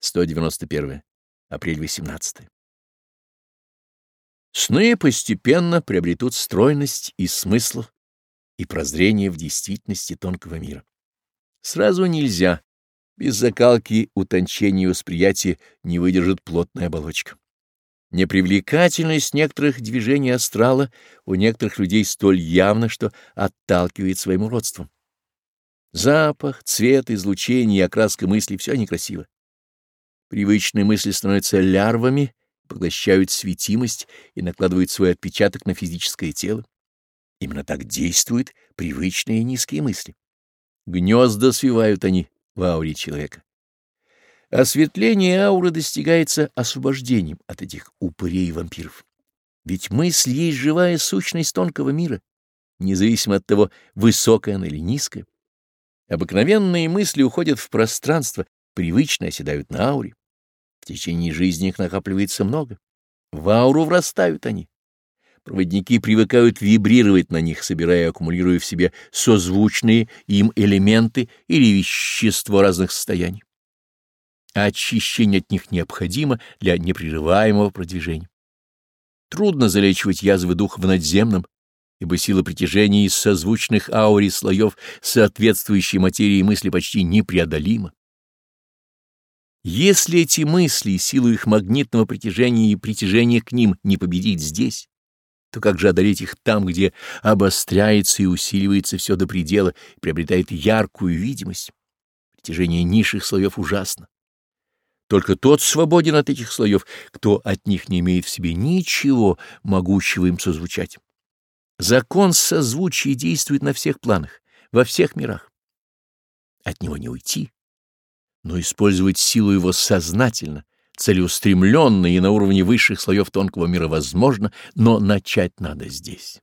191. Апрель 18. Сны постепенно приобретут стройность и смысл и прозрение в действительности тонкого мира. Сразу нельзя. Без закалки утончения восприятия не выдержит плотная оболочка. Непривлекательность некоторых движений астрала у некоторых людей столь явно, что отталкивает своим уродством. Запах, цвет, излучение и окраска мысли — все некрасиво. Привычные мысли становятся лярвами, поглощают светимость и накладывают свой отпечаток на физическое тело. Именно так действуют привычные низкие мысли. Гнезда свивают они в ауре человека. Осветление ауры достигается освобождением от этих упырей и вампиров. Ведь мысль есть живая сущность тонкого мира, независимо от того, высокая она или низкая. Обыкновенные мысли уходят в пространство, привычно оседают на ауре. В течение жизни их накапливается много. В ауру врастают они. Проводники привыкают вибрировать на них, собирая и аккумулируя в себе созвучные им элементы или вещества разных состояний. Очищение от них необходимо для непрерываемого продвижения. Трудно залечивать язвы духа в надземном, ибо сила притяжения из созвучных аури слоев соответствующей материи мысли почти непреодолима. Если эти мысли, силу их магнитного притяжения и притяжения к ним не победить здесь, то как же одолеть их там, где обостряется и усиливается все до предела приобретает яркую видимость? Притяжение низших слоев ужасно. Только тот свободен от этих слоев, кто от них не имеет в себе ничего, могущего им созвучать. Закон созвучий действует на всех планах, во всех мирах. От него не уйти но использовать силу его сознательно, целеустремленно и на уровне высших слоев тонкого мира возможно, но начать надо здесь.